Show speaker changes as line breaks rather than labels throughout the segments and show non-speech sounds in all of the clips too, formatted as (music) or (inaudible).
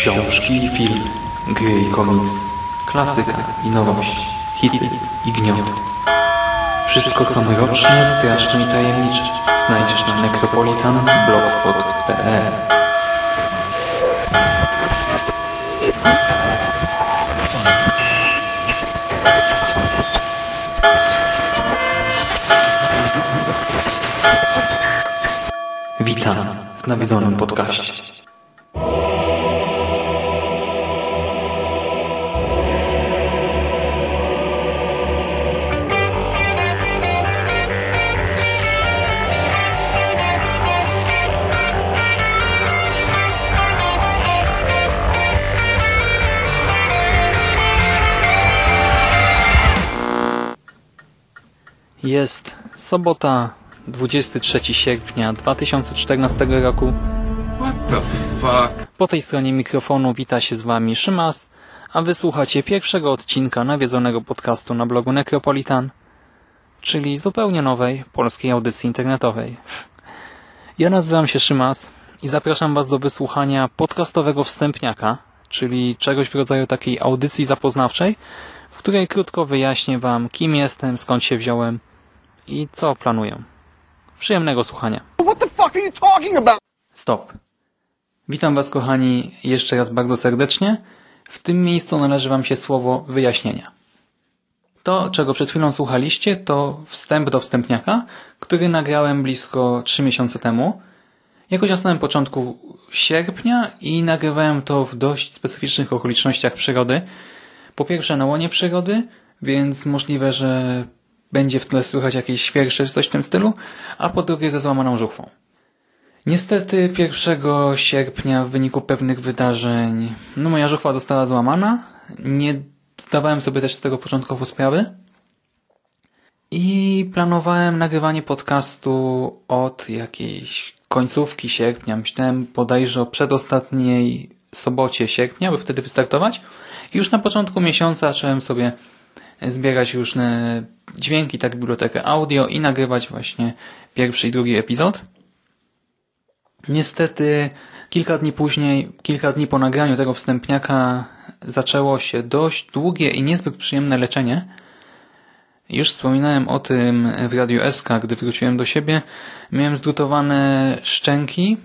Książki, film, gry i komiks, klasyka i nowość, hity i gniot. Wszystko co mroczne, straszne i tajemnicze znajdziesz na necropolitanblogspot.pl Witam w nawiedzonym podcaście.
Jest sobota, 23 sierpnia 2014 roku.
What the fuck?
Po tej stronie mikrofonu wita się z Wami Szymas, a wysłuchacie pierwszego odcinka nawiedzonego podcastu na blogu Necropolitan, czyli zupełnie nowej polskiej audycji internetowej. Ja nazywam się Szymas i zapraszam Was do wysłuchania podcastowego wstępniaka, czyli czegoś w rodzaju takiej audycji zapoznawczej, w której krótko wyjaśnię Wam, kim jestem, skąd się wziąłem i co planuję. Przyjemnego słuchania. Stop. Witam Was, kochani, jeszcze raz bardzo serdecznie. W tym miejscu należy Wam się słowo wyjaśnienia. To, czego przed chwilą słuchaliście, to wstęp do wstępniaka, który nagrałem blisko 3 miesiące temu. Jakoś na samym początku sierpnia i nagrywałem to w dość specyficznych okolicznościach przyrody. Po pierwsze na łonie przyrody, więc możliwe, że będzie w tle słychać jakieś świersze czy coś w tym stylu, a po drugie ze złamaną żuchwą. Niestety 1 sierpnia w wyniku pewnych wydarzeń no moja żuchwa została złamana. Nie zdawałem sobie też z tego początkowo sprawy. I planowałem nagrywanie podcastu od jakiejś końcówki sierpnia. Myślałem bodajże o przedostatniej sobocie sierpnia, by wtedy wystartować. I już na początku miesiąca zacząłem sobie zbierać różne dźwięki, tak bibliotekę audio i nagrywać właśnie pierwszy i drugi epizod. Niestety kilka dni później, kilka dni po nagraniu tego wstępniaka zaczęło się dość długie i niezbyt przyjemne leczenie. Już wspominałem o tym w Radiu SK, gdy wróciłem do siebie. Miałem zdrutowane szczęki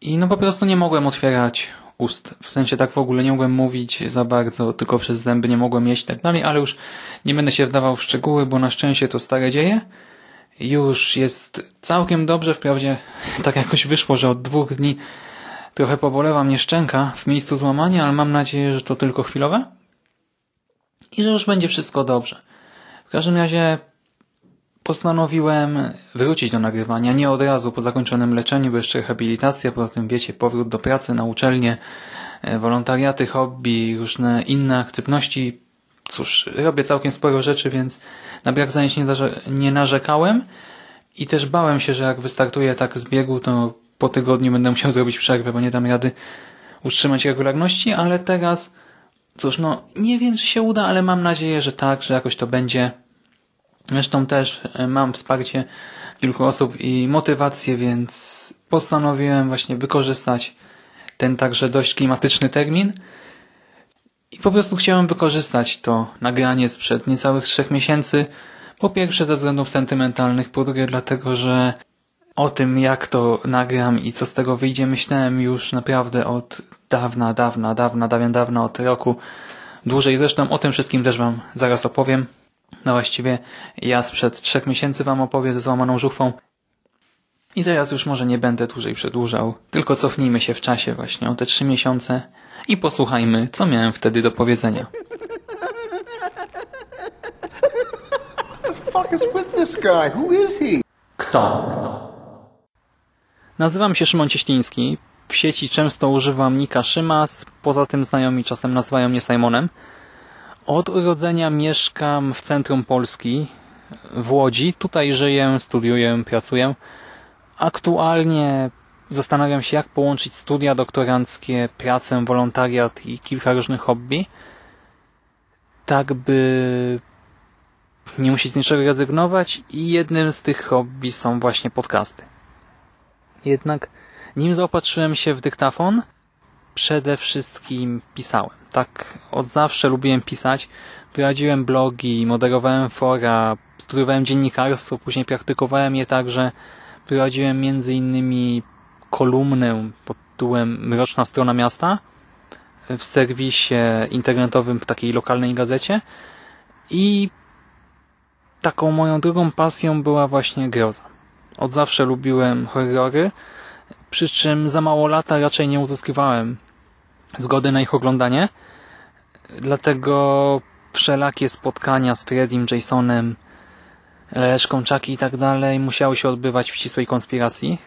i no po prostu nie mogłem otwierać ust. W sensie tak w ogóle nie mogłem mówić za bardzo, tylko przez zęby nie mogłem jeść tak dalej, ale już nie będę się wdawał w szczegóły, bo na szczęście to stare dzieje. Już jest całkiem dobrze, wprawdzie (laughs) tak jakoś wyszło, że od dwóch dni trochę pobolewa mnie szczęka w miejscu złamania, ale mam nadzieję, że to tylko chwilowe i że już będzie wszystko dobrze. W każdym razie postanowiłem wrócić do nagrywania, nie od razu po zakończonym leczeniu, bo jeszcze rehabilitacja, poza tym wiecie, powrót do pracy na uczelnię, e, wolontariaty, hobby, różne inne aktywności. Cóż, robię całkiem sporo rzeczy, więc na brak zajęć nie, nie narzekałem. I też bałem się, że jak wystartuję tak z biegu, to po tygodniu będę musiał (laughs) zrobić przerwę, bo nie dam rady utrzymać regularności, ale teraz, cóż, no nie wiem, czy się uda, ale mam nadzieję, że tak, że jakoś to będzie Zresztą też e, mam wsparcie kilku osób i motywację, więc postanowiłem właśnie wykorzystać ten także dość klimatyczny termin i po prostu chciałem wykorzystać to nagranie sprzed niecałych trzech miesięcy. Po pierwsze ze względów sentymentalnych, po drugie dlatego, że o tym jak to nagram i co z tego wyjdzie myślałem już naprawdę od dawna, dawna, dawna, dawien dawna, od roku dłużej. Zresztą o tym wszystkim też Wam zaraz opowiem. No właściwie ja sprzed trzech miesięcy Wam opowie ze złamaną żuchwą. I teraz już może nie będę dłużej przedłużał, tylko cofnijmy się w czasie właśnie o te trzy miesiące i posłuchajmy, co miałem wtedy do powiedzenia. Kto? Kto? Nazywam się Szymon Cieśliński. W sieci często używam nika Szymas, poza tym znajomi czasem nazywają mnie Simonem. Od urodzenia mieszkam w centrum Polski, w Łodzi. Tutaj żyję, studiuję, pracuję. Aktualnie zastanawiam się, jak połączyć studia doktoranckie, pracę, wolontariat i kilka różnych hobby, tak by nie musieć z niczego rezygnować i jednym z tych hobby są właśnie podcasty. Jednak nim zaopatrzyłem się w dyktafon, przede wszystkim pisałem. Tak od zawsze lubiłem pisać. Prowadziłem blogi, moderowałem fora, studiowałem dziennikarstwo, później praktykowałem je także. Prowadziłem między innymi kolumnę pod tytułem Mroczna Strona Miasta w serwisie internetowym w takiej lokalnej gazecie i taką moją drugą pasją była właśnie groza. Od zawsze lubiłem horrory, przy czym za mało lata raczej nie uzyskiwałem zgody na ich oglądanie, dlatego wszelakie spotkania z Freddym, Jasonem, Leszką, Chucky i tak dalej musiały się odbywać w ścisłej konspiracji.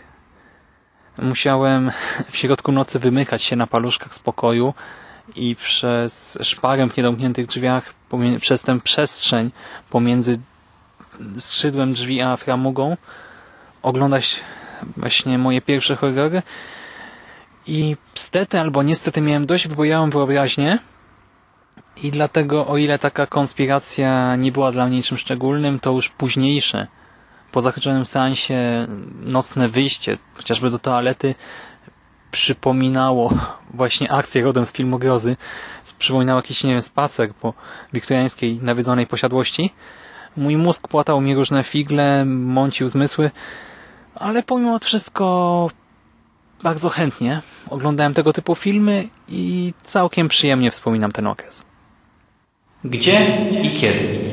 Musiałem (laughs) w środku nocy wymykać się na paluszkach z pokoju i przez szparę w niedomkniętych drzwiach, przez tę przestrzeń pomiędzy skrzydłem drzwi a framugą oglądać właśnie moje pierwsze horrory i stety albo niestety miałem dość wybojałą wyobraźnię i dlatego o ile taka konspiracja nie była dla mnie niczym szczególnym, to już późniejsze po zakończonym seansie nocne wyjście, chociażby do toalety przypominało (laughs) właśnie akcję rodem z filmu Grozy. Przypominało jakiś, nie wiem, spacer po wiktoriańskiej nawiedzonej posiadłości. Mój mózg płatał mi różne figle, mącił zmysły, ale pomimo wszystko bardzo chętnie oglądałem tego typu filmy i całkiem przyjemnie wspominam ten okres.
Gdzie i kiedy?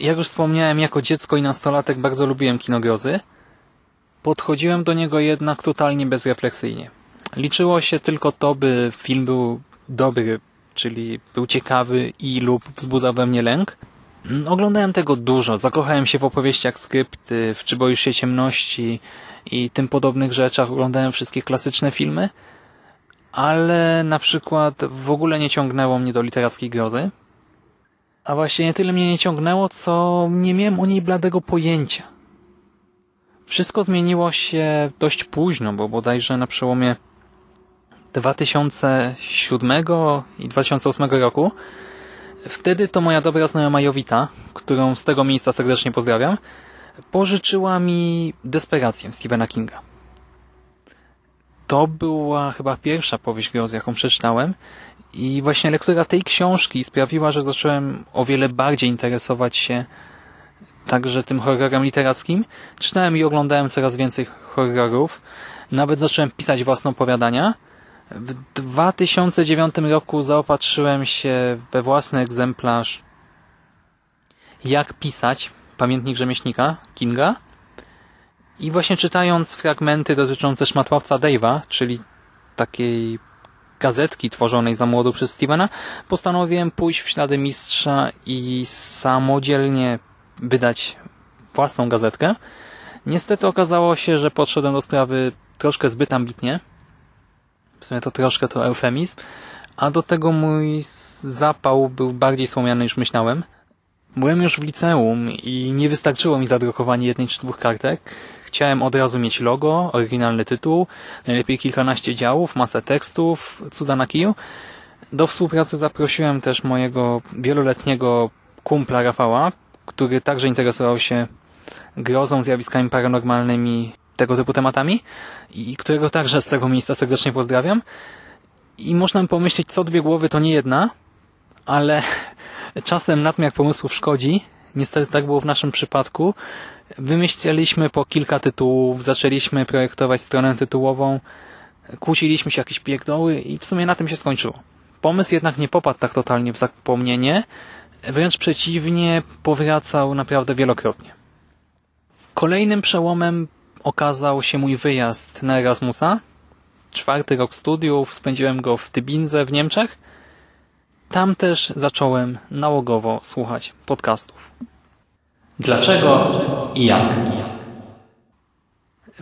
Jak już wspomniałem, jako dziecko i nastolatek bardzo lubiłem kinogrozy. Podchodziłem do niego jednak totalnie bezrefleksyjnie. Liczyło się tylko to, by film był dobry, czyli był ciekawy i lub wzbudzał we mnie lęk. Oglądałem tego dużo, zakochałem się w opowieściach skrypty, w Czy boisz się ciemności i tym podobnych rzeczach. Oglądałem wszystkie klasyczne filmy, ale na przykład w ogóle nie ciągnęło mnie do literackiej grozy. A właśnie nie tyle mnie nie ciągnęło, co nie miałem o niej bladego pojęcia. Wszystko zmieniło się dość późno, bo bodajże na przełomie 2007 i 2008 roku. Wtedy to moja dobra znajoma Jowita, którą z tego miejsca serdecznie pozdrawiam, pożyczyła mi Desperację Stephena Kinga. To była chyba pierwsza powieść grozy, jaką przeczytałem i właśnie lektura tej książki sprawiła, że zacząłem o wiele bardziej interesować się także tym horrorem literackim. Czytałem i oglądałem coraz więcej horrorów. Nawet zacząłem pisać własne opowiadania. W 2009 roku zaopatrzyłem się we własny egzemplarz Jak pisać, pamiętnik rzemieślnika Kinga. I właśnie czytając fragmenty dotyczące szmatławca Dave'a, czyli takiej gazetki tworzonej za młodu przez Stevena, postanowiłem pójść w ślady mistrza i samodzielnie wydać własną gazetkę. Niestety okazało się, że podszedłem do sprawy troszkę zbyt ambitnie. Sumie to troszkę to eufemizm. A do tego mój zapał był bardziej słomiany niż myślałem. Byłem już w liceum i nie wystarczyło mi zadrukowanie jednej czy dwóch kartek. Chciałem od razu mieć logo, oryginalny tytuł, najlepiej kilkanaście działów, masę tekstów, cuda na kiju. Do współpracy zaprosiłem też mojego wieloletniego kumpla Rafała, który także interesował się grozą, zjawiskami paranormalnymi, tego typu tematami i którego także z tego miejsca serdecznie pozdrawiam. I można pomyśleć, co dwie głowy to nie jedna, ale (laughs) czasem nadmiar pomysłów szkodzi. Niestety tak było w naszym przypadku. Wymyśliliśmy po kilka tytułów, zaczęliśmy projektować stronę tytułową, kłóciliśmy się jakieś pierdoły i w sumie na tym się skończyło. Pomysł jednak nie popadł tak totalnie w zapomnienie, wręcz przeciwnie, powracał naprawdę wielokrotnie. Kolejnym przełomem okazał się mój wyjazd na Erasmusa. Czwarty rok studiów, spędziłem go w Tybinze w Niemczech. Tam też zacząłem nałogowo słuchać podcastów.
Dlaczego i jak?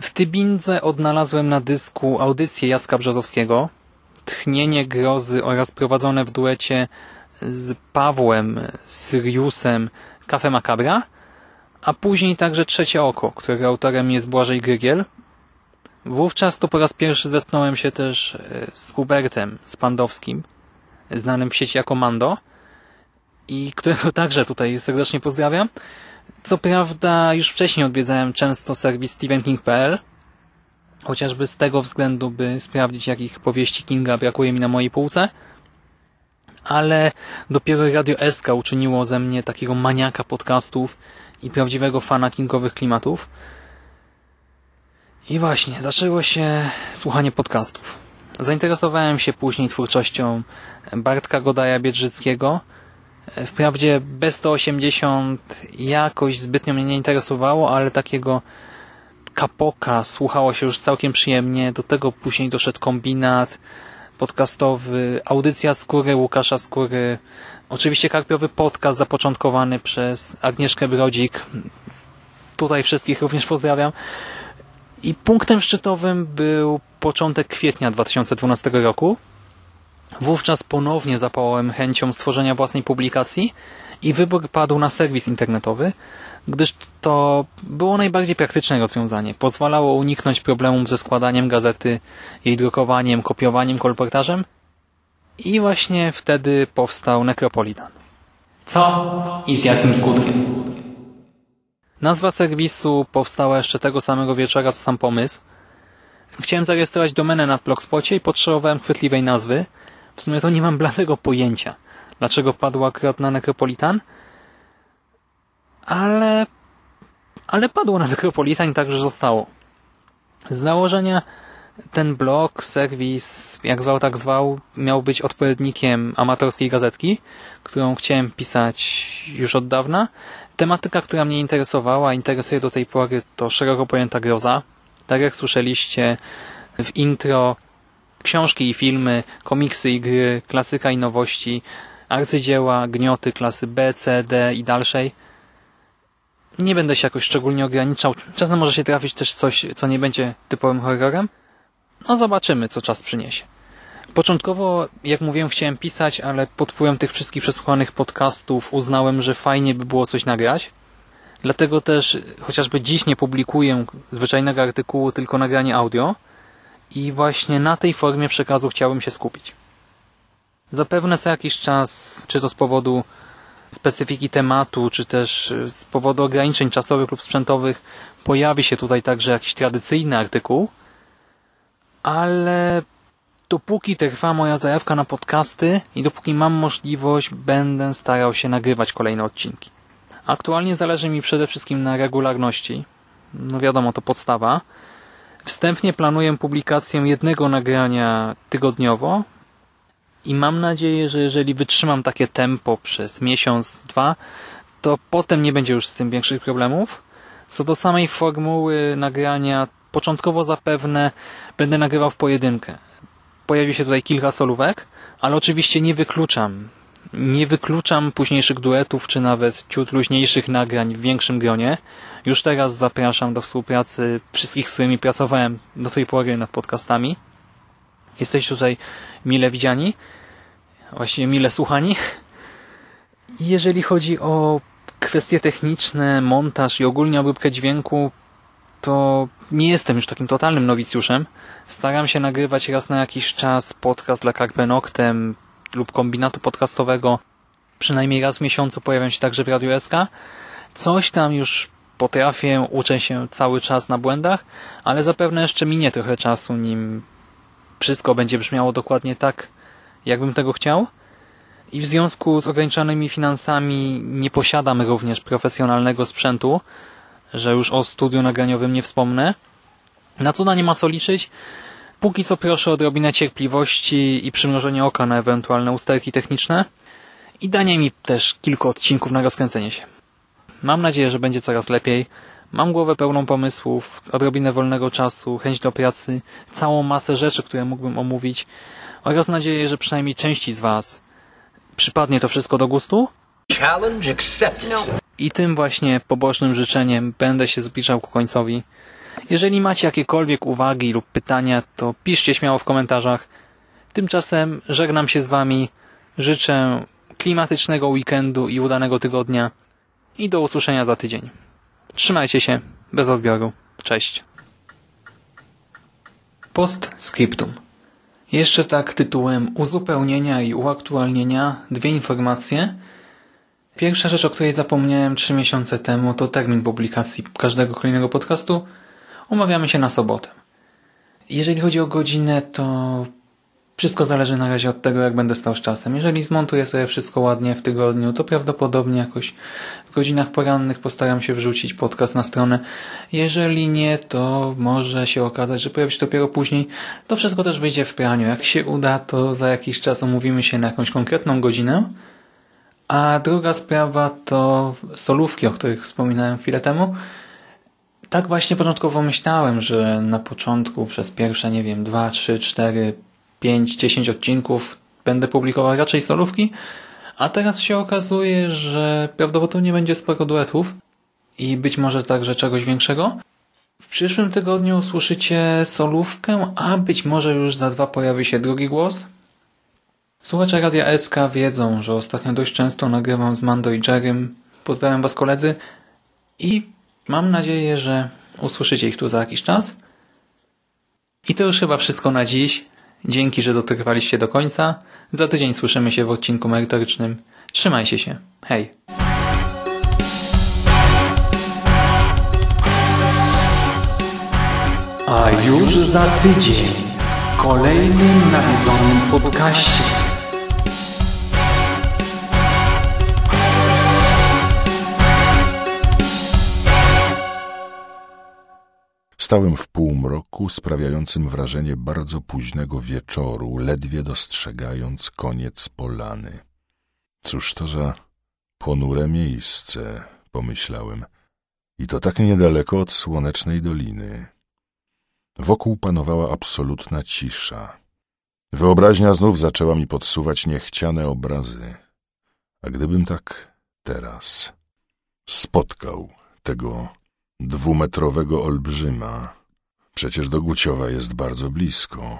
W Tybindze odnalazłem na dysku audycję Jacka Brzozowskiego, Tchnienie grozy oraz prowadzone w duecie z Pawłem, Syriusem, Kafe Macabra, a później także Trzecie Oko, którego autorem jest Błażej Grygiel. Wówczas to po raz pierwszy zetknąłem się też e, z Hubertem Spandowskim, znanym w sieci jako Mando. i którego (laughs) także tutaj serdecznie pozdrawiam. Co prawda już wcześniej odwiedzałem często serwis stephenking.pl, chociażby z tego względu, by sprawdzić, jakich powieści Kinga brakuje mi na mojej półce, ale dopiero Radio SK uczyniło ze mnie takiego maniaka podcastów i prawdziwego fana kingowych klimatów. I właśnie, zaczęło się słuchanie podcastów. Zainteresowałem się później twórczością Bartka Godaja Biedrzyckiego. Wprawdzie B180 jakoś zbytnio mnie nie interesowało, ale takiego kapoka słuchało się już całkiem przyjemnie. Do tego później doszedł kombinat podcastowy, audycja Skóry Łukasza Skóry, oczywiście karpiowy podcast zapoczątkowany przez Agnieszkę Brodzik. Tutaj wszystkich również pozdrawiam. I punktem szczytowym był początek kwietnia 2012 roku. Wówczas ponownie zapałałem chęcią stworzenia własnej publikacji i wybór padł na serwis internetowy, gdyż to było najbardziej praktyczne rozwiązanie. Pozwalało uniknąć problemów ze składaniem gazety, jej drukowaniem, kopiowaniem, kolportażem i właśnie wtedy powstał Necropolitan. Co i z jakim skutkiem? Nazwa serwisu powstała jeszcze tego samego wieczora, co sam pomysł. Chciałem zarejestrować domenę na Blogspocie i potrzebowałem chwytliwej nazwy. W sumie to nie mam bladego pojęcia, dlaczego padł akurat na Necropolitan, ale, ale padło na Necropolitan i także zostało. Z założenia ten blog, serwis, jak zwał, tak zwał, miał być odpowiednikiem amatorskiej gazetki, którą chciałem pisać już od dawna. Tematyka, która mnie interesowała, interesuje do tej pory, to szeroko pojęta groza. Tak jak słyszeliście w intro, książki i filmy, komiksy i gry, klasyka i nowości, arcydzieła, gnioty klasy B, C, D i dalszej. Nie będę się jakoś szczególnie ograniczał. Czasem może się trafić też coś, co nie będzie typowym horrorem. No zobaczymy, co czas przyniesie. Początkowo, jak mówiłem, chciałem pisać, ale pod wpływem tych wszystkich przesłuchanych podcastów uznałem, że fajnie by było coś nagrać. Dlatego też chociażby dziś nie publikuję zwyczajnego artykułu, tylko nagranie audio i właśnie na tej formie przekazu chciałbym się skupić. Zapewne co jakiś czas, czy to z powodu specyfiki tematu, czy też z powodu ograniczeń czasowych lub sprzętowych, pojawi się tutaj także jakiś tradycyjny artykuł, ale dopóki trwa moja zajawka na podcasty i dopóki mam możliwość, będę starał się nagrywać kolejne odcinki. Aktualnie zależy mi przede wszystkim na regularności. No wiadomo, to podstawa. Wstępnie planuję publikację jednego nagrania tygodniowo i mam nadzieję, że jeżeli wytrzymam takie tempo przez miesiąc, dwa, to potem nie będzie już z tym większych problemów. Co do samej formuły nagrania, początkowo zapewne będę nagrywał w pojedynkę. Pojawi się tutaj kilka solówek, ale oczywiście nie wykluczam. Nie wykluczam późniejszych duetów, czy nawet ciut luźniejszych nagrań w większym gronie. Już teraz zapraszam do współpracy wszystkich, z którymi pracowałem do tej pory nad podcastami. Jesteście tutaj mile widziani, właściwie mile słuchani. Jeżeli chodzi o kwestie techniczne, montaż i ogólnie obróbkę dźwięku, to nie jestem już takim totalnym nowicjuszem. Staram się nagrywać raz na jakiś czas podcast dla Carpe Noctem lub kombinatu podcastowego. Przynajmniej raz w miesiącu pojawiam się także w Radio SK. Coś tam już potrafię, uczę się cały czas na błędach, ale zapewne jeszcze minie trochę czasu, nim wszystko będzie brzmiało dokładnie tak, jakbym tego chciał. I w związku z ograniczonymi finansami nie posiadam również profesjonalnego sprzętu, że już o studiu nagraniowym nie wspomnę. Na cuda nie ma co liczyć. Póki co proszę o odrobinę cierpliwości i przymrożenie oka na ewentualne usterki techniczne i danie mi też kilku odcinków na rozkręcenie się. Mam nadzieję, że będzie coraz lepiej. Mam głowę pełną pomysłów, odrobinę wolnego czasu, chęć do pracy, całą masę rzeczy, które mógłbym omówić oraz nadzieję, że przynajmniej części z Was przypadnie to wszystko do gustu. Challenge accepted. I tym właśnie pobocznym życzeniem będę się zbliżał ku końcowi. Jeżeli macie jakiekolwiek uwagi lub pytania, to piszcie śmiało w komentarzach. Tymczasem żegnam się z Wami. Życzę klimatycznego weekendu i udanego tygodnia. I do usłyszenia za tydzień. Trzymajcie się. Bez odbioru. Cześć. Postscriptum. Jeszcze tak tytułem uzupełnienia i uaktualnienia dwie informacje. Pierwsza rzecz, o której zapomniałem trzy miesiące temu, to termin publikacji każdego kolejnego podcastu. Umawiamy się na sobotę. Jeżeli chodzi o godzinę, to wszystko zależy na razie od tego, jak będę stał z czasem. Jeżeli zmontuję sobie wszystko ładnie w tygodniu, to prawdopodobnie jakoś w godzinach porannych postaram się wrzucić podcast na stronę. Jeżeli nie, to może się okazać, że pojawi się dopiero później. To wszystko też wyjdzie w praniu. Jak się uda, to za jakiś czas umówimy się na jakąś konkretną godzinę. A druga sprawa to solówki, o których wspominałem chwilę temu. Tak właśnie początkowo myślałem, że na początku przez pierwsze, nie wiem, dwa, trzy, cztery, pięć, dziesięć odcinków będę publikował raczej solówki, a teraz się okazuje, że prawdopodobnie będzie sporo duetów i być może także czegoś większego. W przyszłym tygodniu usłyszycie solówkę, a być może już za dwa pojawi się drugi głos. Słuchacze Radia SK wiedzą, że ostatnio dość często nagrywam z Mando i Jerrym. Pozdrawiam Was koledzy i mam nadzieję, że usłyszycie ich tu za jakiś czas. I to już chyba wszystko na dziś. Dzięki, że dotrwaliście do końca. Za tydzień słyszymy się w odcinku merytorycznym. Trzymajcie się. Hej! A już za tydzień w kolejnym nawiedzonym podcaście.
Stałem w półmroku, sprawiającym wrażenie bardzo późnego wieczoru, ledwie dostrzegając koniec polany. Cóż to za ponure miejsce, pomyślałem, i to tak niedaleko od słonecznej doliny. Wokół panowała absolutna cisza. Wyobraźnia znów zaczęła mi podsuwać niechciane obrazy. A gdybym tak teraz spotkał tego dwumetrowego olbrzyma. Przecież do Guciowa jest bardzo blisko.